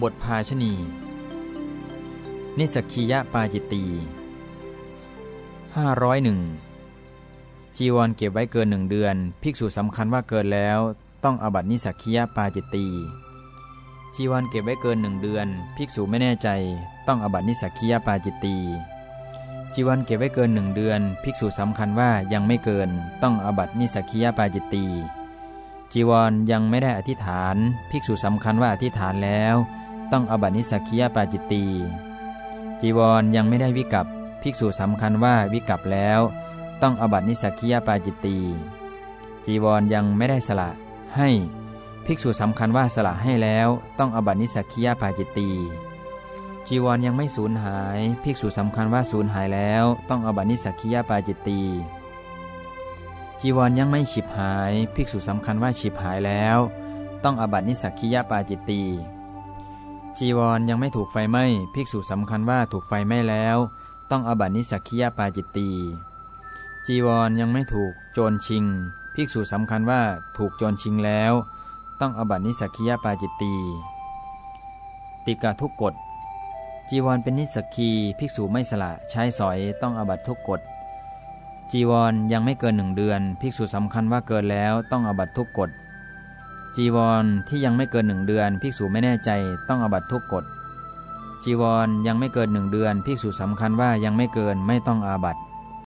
บทภาชณี นิสกคียปาจิตตี501จีวรเก็บไว้เกินหนึ่งเดือน ภิกษุสำคัญว่าเกินแล้ว ต้องอบัตินิสกคียปาจิตตีจีวรเก็บไว้เกินหนึ่งเดือน ภิกษุไม่แน่ใจ ต้องอบัตินิสกคียปาจิตตีจีวรเก็บไว้เกินหนึ่งเดือน ภิกษุสำคัญว่ายังไม่เกิน ต้องอบัตินิสกคียปาจิตตีจีวรยังไม่ได้อธิษฐาน ภิกษุสำคัญว่าอธิษฐานแล้ว ต้องอบัตินิสักียปาจิตตี จีวรยังไม่ได้วิกับภิกษุสำคัญว่าวิกับแล้ว ต้องอบัตินิสักียปาจิตตี จีวรยังไม่ได้สละให้ภิกษุสำคัญว่าสละให้แล้วต้องอบัตินิสักียปาจิตตี จีวรยังไม่สูญหาย ภิกษุสำคัญว่าสูญหายแล้วต้องอบัตินิสักียปาจิตตีจีวรยังไม่ฉิบหาย ภิกษุสำคัญว่าฉิบหายแล้ว ต้องอบัตินิสักียปาจิตตี จีวรยังไม่ถูกไฟไหม้ภิกษุสำคัญว่าถูกไฟไหม้แล้ว ต้องอบัตินิสักียปาจิตตีจีวรยังไม่ถูกโจรชิง ภิกษุสำคัญว่าถูกโจรชิงแล้ว ต้องอบัตินิสักียปาจิตตีติกาทุกกฎจีวรเป็นนิสกีภิกษุไม่สละใช้สอยต้องอบัตทุกกฎจีวรยังไม่เกินหนึ่งเดือน ภิกษุสำคัญว่าเกินแล้วต้องอบัตทุกกฎ จีวรที่ยังไม่เกินหนึ่งเดือนภิกษุไม่แน่ใจต้องอบัตทุกกฎจีวรยังไม่เกินหนึ่งเดือนภิกษุสำคัญว่ายังไม่เกินไม่ต้องอาบัติ